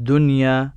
دنيا